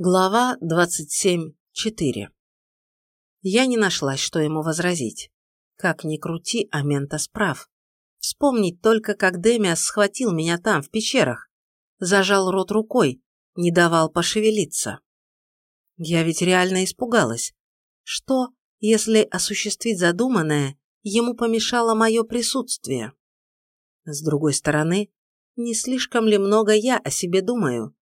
Глава 27.4 Я не нашлась, что ему возразить. Как ни крути, а Ментос прав. Вспомнить только, как Демиас схватил меня там, в пещерах. Зажал рот рукой, не давал пошевелиться. Я ведь реально испугалась. Что, если осуществить задуманное, ему помешало мое присутствие? С другой стороны, не слишком ли много я о себе думаю?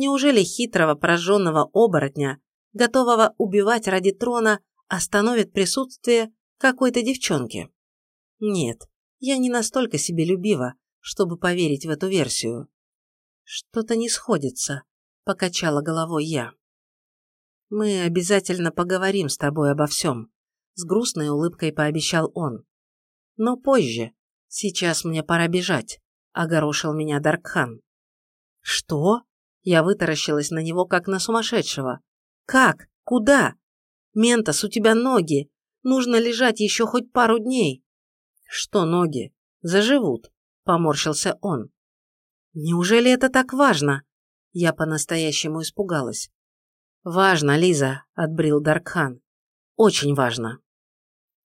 Неужели хитрого пораженного оборотня, готового убивать ради трона, остановит присутствие какой-то девчонки? Нет, я не настолько себелюбива, чтобы поверить в эту версию. Что-то не сходится, покачала головой я. Мы обязательно поговорим с тобой обо всем, с грустной улыбкой пообещал он. Но позже. Сейчас мне пора бежать, огорошил меня Даркхан. Что? Я вытаращилась на него, как на сумасшедшего. «Как? Куда? Ментос, у тебя ноги. Нужно лежать еще хоть пару дней». «Что ноги? Заживут», – поморщился он. «Неужели это так важно?» Я по-настоящему испугалась. «Важно, Лиза», – отбрил Даркхан. «Очень важно».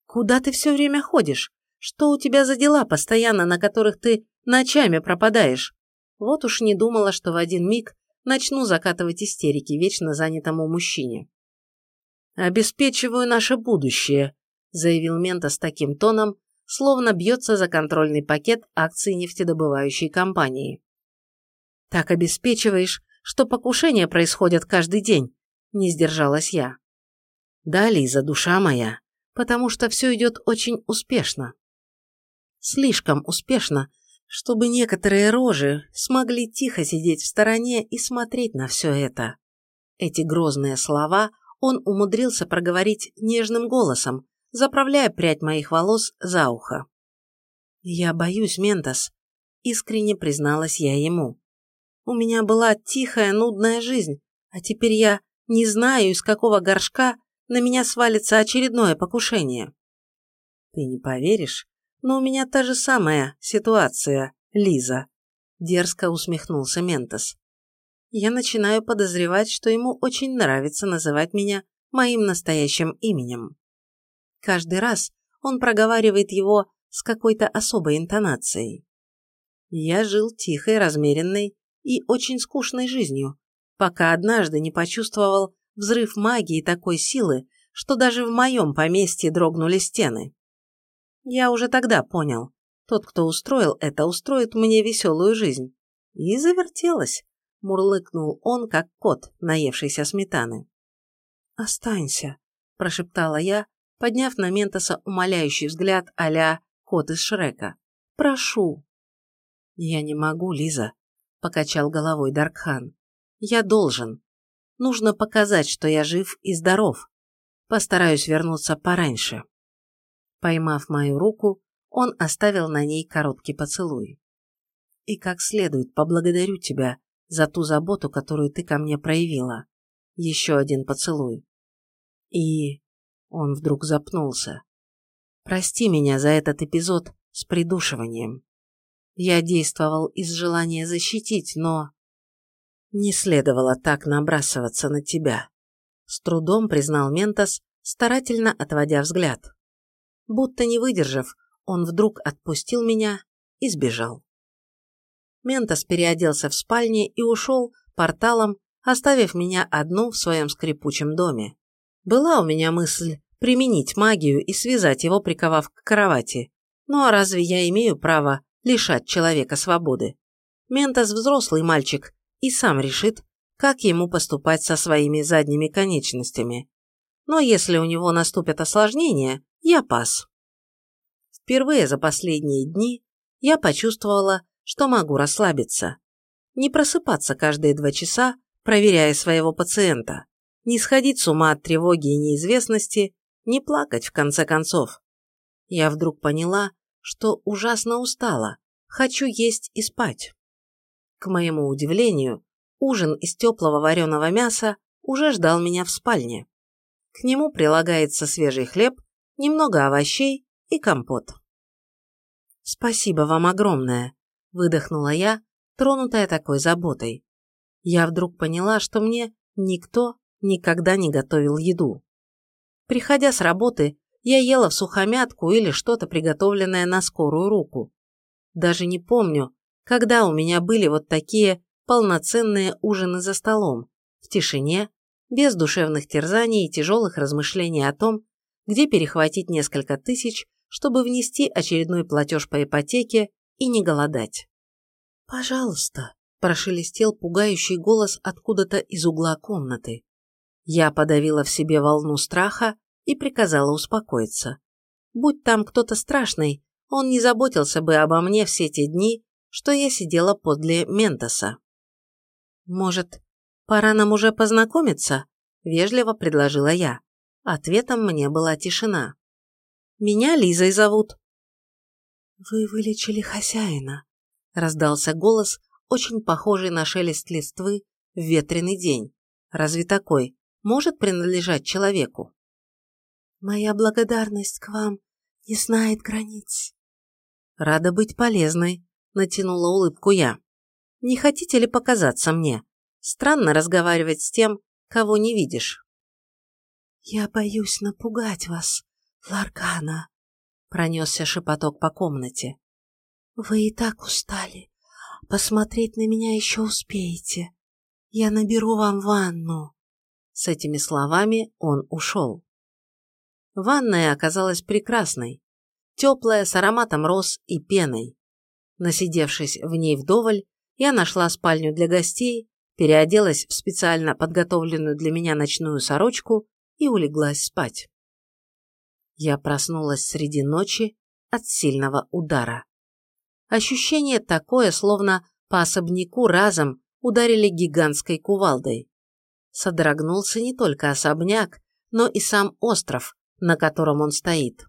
«Куда ты все время ходишь? Что у тебя за дела постоянно, на которых ты ночами пропадаешь?» Вот уж не думала, что в один миг начну закатывать истерики вечно занятому мужчине. «Обеспечиваю наше будущее», – заявил Мента с таким тоном, словно бьется за контрольный пакет акций нефтедобывающей компании. «Так обеспечиваешь, что покушения происходят каждый день», – не сдержалась я. «Да, Лиза, душа моя, потому что все идет очень успешно». Слишком успешно, чтобы некоторые рожи смогли тихо сидеть в стороне и смотреть на все это. Эти грозные слова он умудрился проговорить нежным голосом, заправляя прядь моих волос за ухо. «Я боюсь, Ментос», – искренне призналась я ему. «У меня была тихая, нудная жизнь, а теперь я не знаю, из какого горшка на меня свалится очередное покушение». «Ты не поверишь, но у меня та же самая ситуация, Лиза. Дерзко усмехнулся Ментос. Я начинаю подозревать, что ему очень нравится называть меня моим настоящим именем. Каждый раз он проговаривает его с какой-то особой интонацией. Я жил тихой, размеренной и очень скучной жизнью, пока однажды не почувствовал взрыв магии такой силы, что даже в моем поместье дрогнули стены. Я уже тогда понял, тот, кто устроил это, устроит мне веселую жизнь. И завертелась, мурлыкнул он, как кот, наевшийся сметаны. «Останься», – прошептала я, подняв на Ментоса умоляющий взгляд а кот из Шрека. «Прошу». «Я не могу, Лиза», – покачал головой Даркхан. «Я должен. Нужно показать, что я жив и здоров. Постараюсь вернуться пораньше». Поймав мою руку, он оставил на ней короткий поцелуй. «И как следует поблагодарю тебя за ту заботу, которую ты ко мне проявила. Еще один поцелуй. И...» Он вдруг запнулся. «Прости меня за этот эпизод с придушиванием. Я действовал из желания защитить, но...» «Не следовало так набрасываться на тебя», — с трудом признал Ментос, старательно отводя взгляд. Будто не выдержав, он вдруг отпустил меня и сбежал. Ментос переоделся в спальне и ушел порталом, оставив меня одну в своем скрипучем доме. Была у меня мысль применить магию и связать его, приковав к кровати. Ну а разве я имею право лишать человека свободы? Ментос взрослый мальчик и сам решит, как ему поступать со своими задними конечностями. Но если у него наступят осложнения, я пас. Впервые за последние дни я почувствовала, что могу расслабиться. Не просыпаться каждые два часа, проверяя своего пациента. Не сходить с ума от тревоги и неизвестности, не плакать в конце концов. Я вдруг поняла, что ужасно устала, хочу есть и спать. К моему удивлению, ужин из теплого вареного мяса уже ждал меня в спальне. К нему прилагается свежий хлеб немного овощей и компот. «Спасибо вам огромное», – выдохнула я, тронутая такой заботой. Я вдруг поняла, что мне Никто никогда не готовил еду. Приходя с работы, я ела в сухомятку или что-то приготовленное на скорую руку. Даже не помню, когда у меня были вот такие полноценные ужины за столом, в тишине, без душевных терзаний и тяжелых размышлений о том, где перехватить несколько тысяч, чтобы внести очередной платеж по ипотеке и не голодать. «Пожалуйста», – прошелестел пугающий голос откуда-то из угла комнаты. Я подавила в себе волну страха и приказала успокоиться. Будь там кто-то страшный, он не заботился бы обо мне все те дни, что я сидела подле Ментоса. «Может, пора нам уже познакомиться?» – вежливо предложила я. Ответом мне была тишина. «Меня Лизой зовут». «Вы вылечили хозяина», – раздался голос, очень похожий на шелест листвы в ветреный день. Разве такой может принадлежать человеку? «Моя благодарность к вам не знает границ». «Рада быть полезной», – натянула улыбку я. «Не хотите ли показаться мне? Странно разговаривать с тем, кого не видишь». «Я боюсь напугать вас, Ларкана», – пронесся шепоток по комнате. «Вы и так устали. Посмотреть на меня еще успеете. Я наберу вам ванну». С этими словами он ушел. Ванная оказалась прекрасной, теплая, с ароматом роз и пеной. Насидевшись в ней вдоволь, я нашла спальню для гостей переоделась в специально подготовленную для меня ночную сорочку и улеглась спать. Я проснулась среди ночи от сильного удара. Ощущение такое, словно по особняку разом ударили гигантской кувалдой. Содрогнулся не только особняк, но и сам остров, на котором он стоит.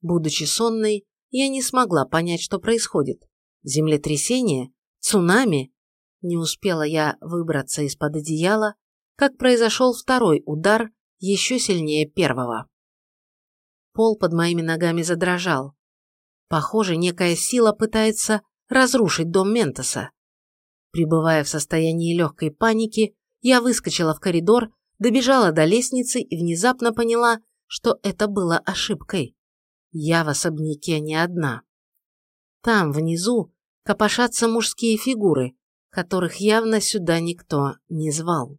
Будучи сонной, я не смогла понять, что происходит. Землетрясение? Цунами? Не успела я выбраться из-под одеяла, как произошел второй удар, еще сильнее первого. Пол под моими ногами задрожал. Похоже, некая сила пытается разрушить дом Ментоса. Прибывая в состоянии легкой паники, я выскочила в коридор, добежала до лестницы и внезапно поняла, что это было ошибкой. Я в особняке не одна. Там, внизу, копошатся мужские фигуры, которых явно сюда никто не звал.